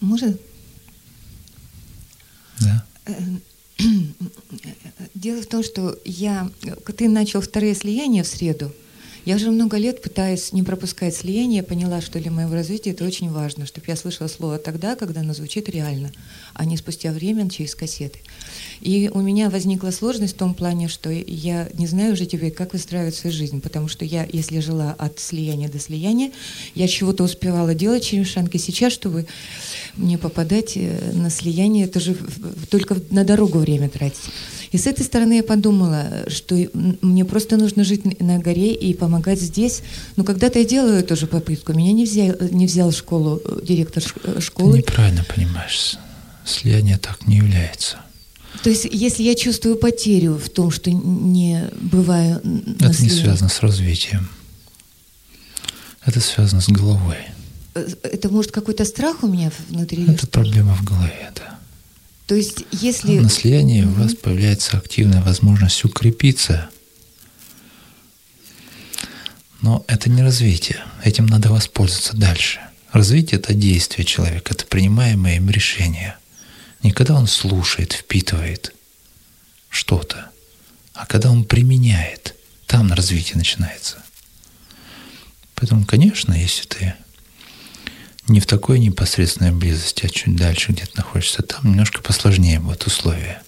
Может? Да. Э, дело в том, что я, ты начал вторые слияния в среду, я уже много лет пытаюсь не пропускать слияние, поняла, что для моего развития это очень важно, чтобы я слышала слово тогда, когда оно звучит реально, а не спустя время через кассеты. И у меня возникла сложность в том плане, что я не знаю уже теперь, как выстраивать свою жизнь, потому что я, если жила от слияния до слияния, я чего-то успевала делать через шанки. Сейчас, чтобы мне попадать э, на слияние, это же только на дорогу время тратить. И с этой стороны я подумала, что мне просто нужно жить на горе и помогать здесь. Но когда-то я делаю эту же попытку. Меня не взял, не взял школу э, директор э, школы. Ты неправильно понимаешь. Слияние так не является. То есть, если я чувствую потерю в том, что не бываю на Это не связано с развитием. Это связано с головой. Э, это может какой-то страх у меня внутри? Это проблема в голове, да. То есть, если... На слиянии mm-hmm. у вас появляется активная возможность укрепиться. Но это не развитие. Этим надо воспользоваться дальше. Развитие — это действие человека, это принимаемое им решение. Не когда он слушает, впитывает что-то, а когда он применяет. Там развитие начинается. Поэтому, конечно, если ты не в такой непосредственной близости, а чуть дальше где-то находишься, там немножко посложнее будут условия.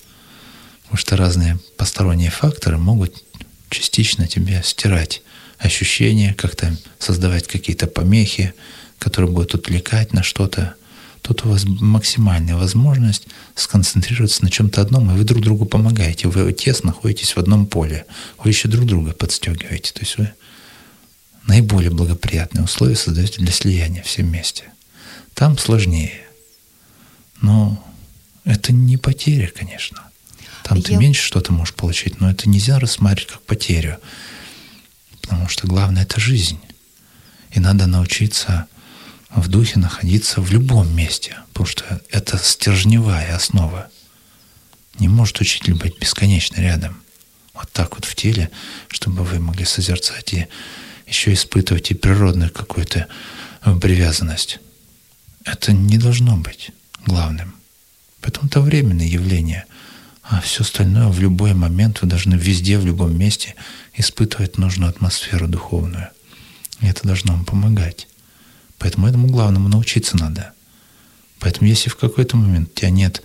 Потому что разные посторонние факторы могут частично тебе стирать ощущения, как-то создавать какие-то помехи, которые будут отвлекать на что-то. Тут у вас максимальная возможность сконцентрироваться на чем-то одном, и вы друг другу помогаете. Вы тесно находитесь в одном поле. Вы еще друг друга подстегиваете. То есть вы наиболее благоприятные условия создаете для слияния все вместе. Там сложнее. Но это не потеря, конечно. Там Я... ты меньше что-то можешь получить, но это нельзя рассматривать как потерю. Потому что главное — это жизнь. И надо научиться в духе находиться в любом месте, потому что это стержневая основа. Не может учитель быть бесконечно рядом. Вот так вот в теле, чтобы вы могли созерцать и еще испытывать и природную какую-то привязанность. Это не должно быть главным. Поэтому это временное явление. А все остальное в любой момент вы должны везде, в любом месте испытывать нужную атмосферу духовную. И это должно вам помогать. Поэтому этому главному научиться надо. Поэтому если в какой-то момент у тебя нет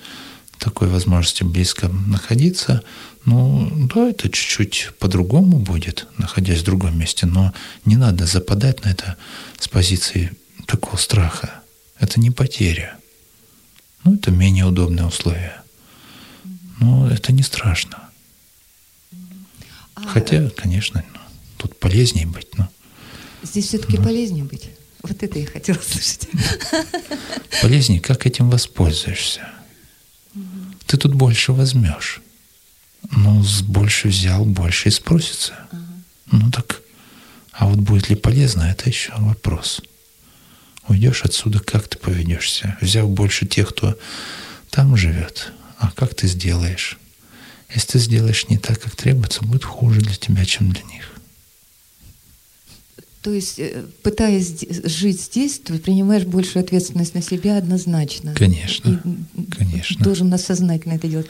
такой возможности близко находиться, ну да, это чуть-чуть по-другому будет, находясь в другом месте, но не надо западать на это с позиции такого страха. Это не потеря. Ну, это менее удобные условия. Но это не страшно. А... Хотя, конечно, ну, тут полезнее быть. Но... Здесь все-таки ну. полезнее быть. Вот это я хотела слышать. Полезнее, как этим воспользуешься. Ты тут больше возьмешь. Ну, больше взял, больше и спросится. Ну так, а вот будет ли полезно, это еще вопрос. Уйдешь отсюда, как ты поведешься? Взяв больше тех, кто там живет, а как ты сделаешь? Если ты сделаешь не так, как требуется, будет хуже для тебя, чем для них. То есть, э, пытаясь жить здесь, ты принимаешь большую ответственность на себя однозначно. Конечно, и конечно. Должен сознательно это делать.